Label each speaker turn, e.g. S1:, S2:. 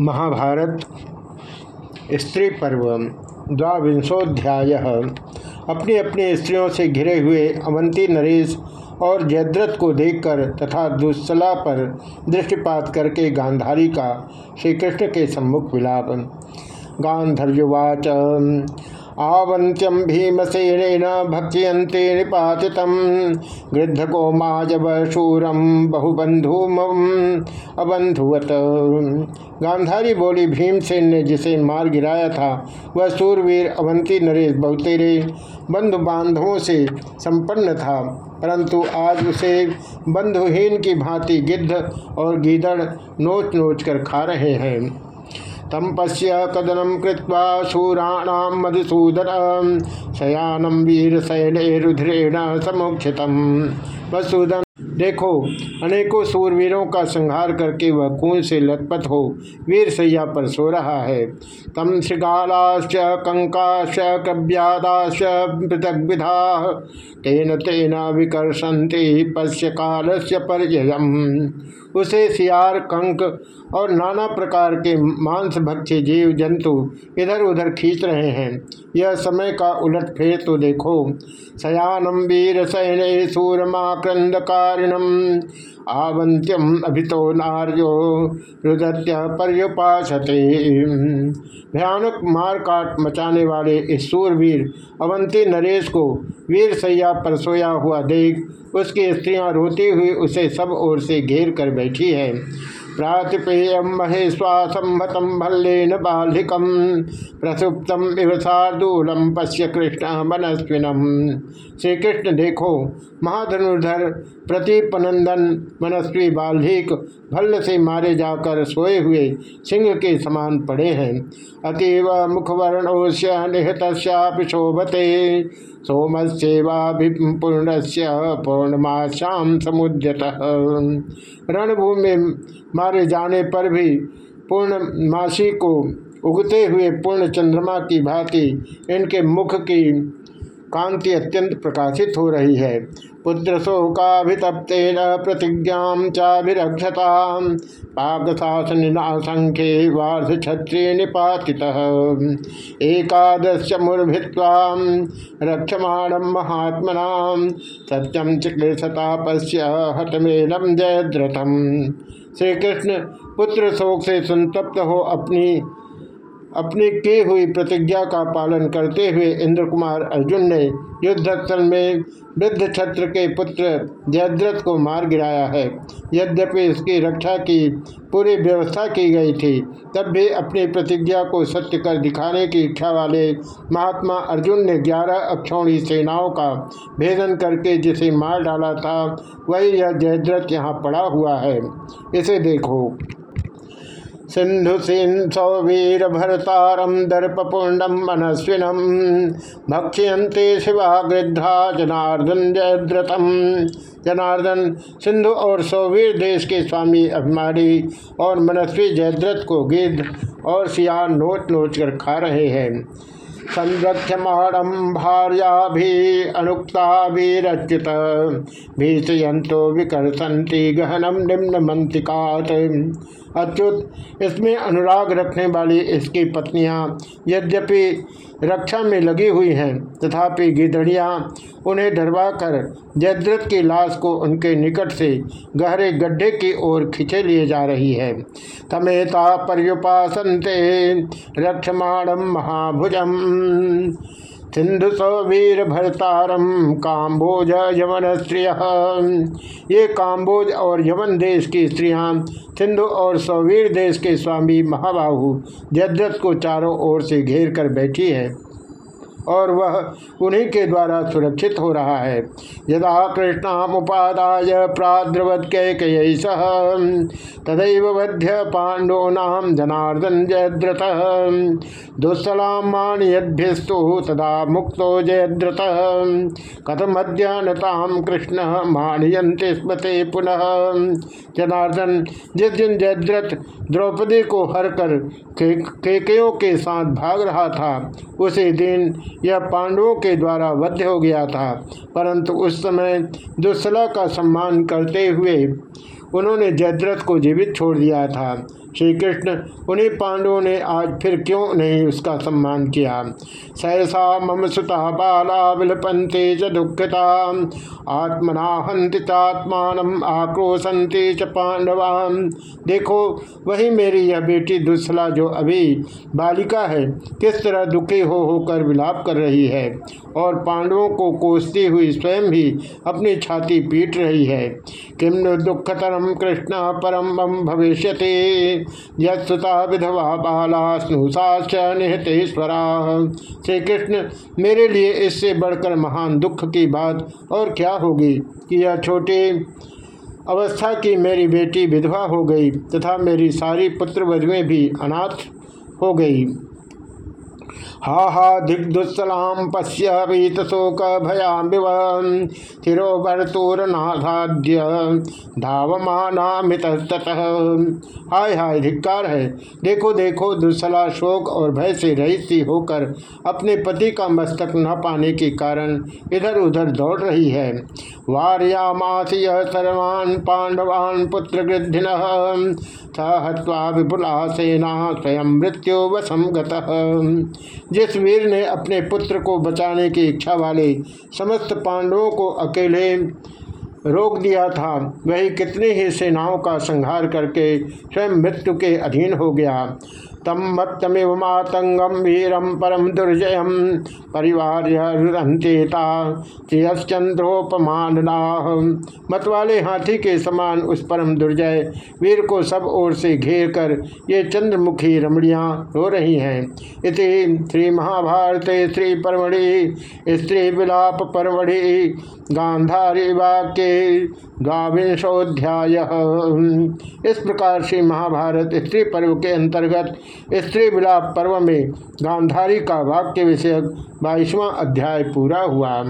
S1: महाभारत स्त्री पर्व द्वांशोध्याय अपनी अपनी स्त्रियों से घिरे हुए अवंती नरेश और जयद्रथ को देखकर तथा दुस्सला पर दृष्टिपात करके गांधारी का श्री कृष्ण के सम्मुख विलाप। गांधर्युवाच आवंत्यम भीमसेन भक्ष्यंते निपाति गृद्ध को माजव शूरम बहुबंधु अबंधुवत गांधारी बोली, भीमसेन ने जिसे मार गिराया था, वह सूरवीर अवंती नरेश बहुतेरे बंधु बांधवों से संपन्न था, परंतु आज उसे बंधुहीन की भांति गिद्ध और गीदड़ नोच नोच कर खा रहे हैं। तम पश्य कदनम कृत्वा शूराणाम मधुसूदन शयानम वीर शैल रुद्रेण समुक्षितम मधुसूदन देखो, अनेकों सूरवीरों का संहार करके वह कुएँ से लथपथ हो, वीर सैया पर सो रहा है। तम श्रृगालाश्च कंकाश कव्यादाश पृथक विधा तेन तेन विकर्षंति पश्य काल से पर्ययम। उसे सियार, कंक और नाना प्रकार के मांस भक्षी जीव जंतु इधर उधर खींच रहे हैं। यह समय का उलट फेर तो देखो। सयानम वीर सैन सूरमाक्रंदकारिणम आवंत्यम अभितो नार्यो रुदत्य पर्युपाशते भयानक मार काट मचाने वाले इस सूरवीर, अवंती नरेश को वीर सैया पर सोया हुआ देख, उसकी स्त्रियाँ रोती हुई उसे सब ओर से घेर कर बैठी है। प्रातिपेय महेश्वासम भल्लेन बालिकम प्रसुप्तम शार्दूलम पश्य कृष्ण मनस्विनम। श्री कृष्ण देखो, महाधनुर्धर प्रतीपनंदन मनस्वी बाल्हिक भल्ल से मारे जाकर सोए हुए सिंह के समान पड़े हैं। अतीव मुखवर्णोश्य निहत शोभते। सोमस्ेवाभिपूर्ण पूर्णमाशा समुद्यत। रणभूमि मारे जाने पर भी पूर्णमासी को उगते हुए पूर्ण चंद्रमा की भांति इनके मुख की कांति अत्यंत प्रकाशित हो रही है। पुत्र शोकाभितप्तेन प्रतिज्ञा चाभिरक्षता पाकशासनिनासंख्ये वार्ध क्षत्रिय निपाति एकादश मुर्भित्वा रक्षमाणम महात्मना सत्यम चिकित्सतापस्य हतमेलम जयद्रथम। श्री कृष्ण पुत्र शोक से संतप्त हो अपनी अपनी की हुई प्रतिज्ञा का पालन करते हुए इंद्र कुमार अर्जुन ने युद्धस्थल में वृद्ध छत्र के पुत्र जयद्रथ को मार गिराया है। यद्यपि इसकी रक्षा की पूरी व्यवस्था की गई थी, तब भी अपनी प्रतिज्ञा को सत्य कर दिखाने की इच्छा वाले महात्मा अर्जुन ने ग्यारह अक्षौणी सेनाओं का भेदन करके जिसे मार डाला था, वही यह जयद्रथ यहाँ पड़ा हुआ है। इसे देखो। सिंधु सौवीर भरतारम दर्पपूर्णम मनस्विनम भक्ष्यंते शिवा गृद्धा जनार्दन जयद्रतम जनार्दन सिंधु और सौवीर देश के स्वामी अभिमानी और मनस्वी जयद्रथ को गिद्ध और सियार नोच नोच कर खा रहे हैं। संरक्षमाणम भार्या भी अनुक्ता भी रचित भीषयंतो विकर्षंती गहनम निम्न मंत्रिकात अच्युत, इसमें अनुराग रखने वाली इसकी पत्नियाँ यद्यपि रक्षा में लगी हुई हैं, तथापि गिदड़ियाँ उन्हें डरवा कर जयद्रथ की लाश को उनके निकट से गहरे गड्ढे की ओर खींचे लिए जा रही है। तमेता पर्युपासनते रक्षमाणम महाभुजम। सिंधु सौवीर भरतारम काम्बोज यमन स्त्रिय। ये काम्बोज और यमन देश की स्त्रियाँ, सिंधु और सौवीर देश के स्वामी महाबाहु जद्रथ को चारों ओर से घेर कर बैठी है। और वह उन्हीं के द्वारा सुरक्षित हो रहा है। यदा कृष्णामुपादाय प्राद्रवत कई सह, तदैव वध्य पांडोनाम जनार्दन जयद्रथ। दुस्सलाम मानयद्भिस्तु, तदा मुक्तो जयद्रथ। कथमद्यानताम कृष्ण मानयंते स्मते पुनः। जनार्दन, जिस दिन जयद्रथ द्रौपदी को हर कर केकयों के साथ भाग रहा था, उसी दिन यह पांडवों के द्वारा वध्य हो गया था। परंतु उस समय दुस्सला का सम्मान करते हुए उन्होंने जयद्रथ को जीवित छोड़ दिया था। श्री कृष्ण उन्हीं पांडवों ने आज फिर क्यों नहीं उसका सम्मान किया? सहसा मम सुता बाला विलपंते च दुखता। आत्मना हंति चात्मान आक्रोशंति च पांडवान। देखो, वही मेरी यह बेटी दुसला जो अभी बालिका है, किस तरह दुखी हो होकर विलाप कर रही है? और पांडवों को कोसती हुई स्वयं भी अपनी छाती पीट रही है। किम दुखतरम कृष्ण परम भविष्य युता विधवा बाला स्नुषाश्च निहतेश्वरा श्री कृष्ण, मेरे लिए इससे बढ़कर महान दुख की बात और क्या होगी कि यह छोटे अवस्था की मेरी बेटी विधवा हो गई तथा मेरी सारी पुत्र वधुएँ भी अनाथ हो गई। हा हा दिग्दुस्सलाम पश्य वीत शोक भयाम्बिव थिरो भरतोरनाथाद्य धावमानामित हाय हाय, धिक्कार है। देखो देखो, दुस्सला शोक और भय से रहित होकर अपने पति का मस्तक न पाने के कारण इधर उधर दौड़ रही है। वार्यामास यह सर्वान् पांडवान् पुत्र गृद्धिन हत्वा विपुला सेना स्वयं मृत्यु वसम जिस वीर ने अपने पुत्र को बचाने की इच्छा वाले समस्त पांडवों को अकेले रोक दिया था। वही कितनी ही सेनाओं का संहार करके स्वयं मृत्यु के अधीन हो गया। तम मत्तमिव मातंगम वीरम परम दुर्जय परिवार चंद्रोपमान मत वाले हाथी के समान उस परम दुर्जय वीर को सब ओर से घेर कर ये चंद्रमुखी रमणियाँ हो रही हैं। इति श्री महाभारत श्री परमढ़ि स्त्री विलाप परमढ़ि गांधारी वाक्य द्वांशोध्याय इस प्रकार से महाभारत स्त्री पर्व के अंतर्गत स्त्री विलाप पर्व में गांधारी का वाक्य विषयक बाईसवां अध्याय पूरा हुआ।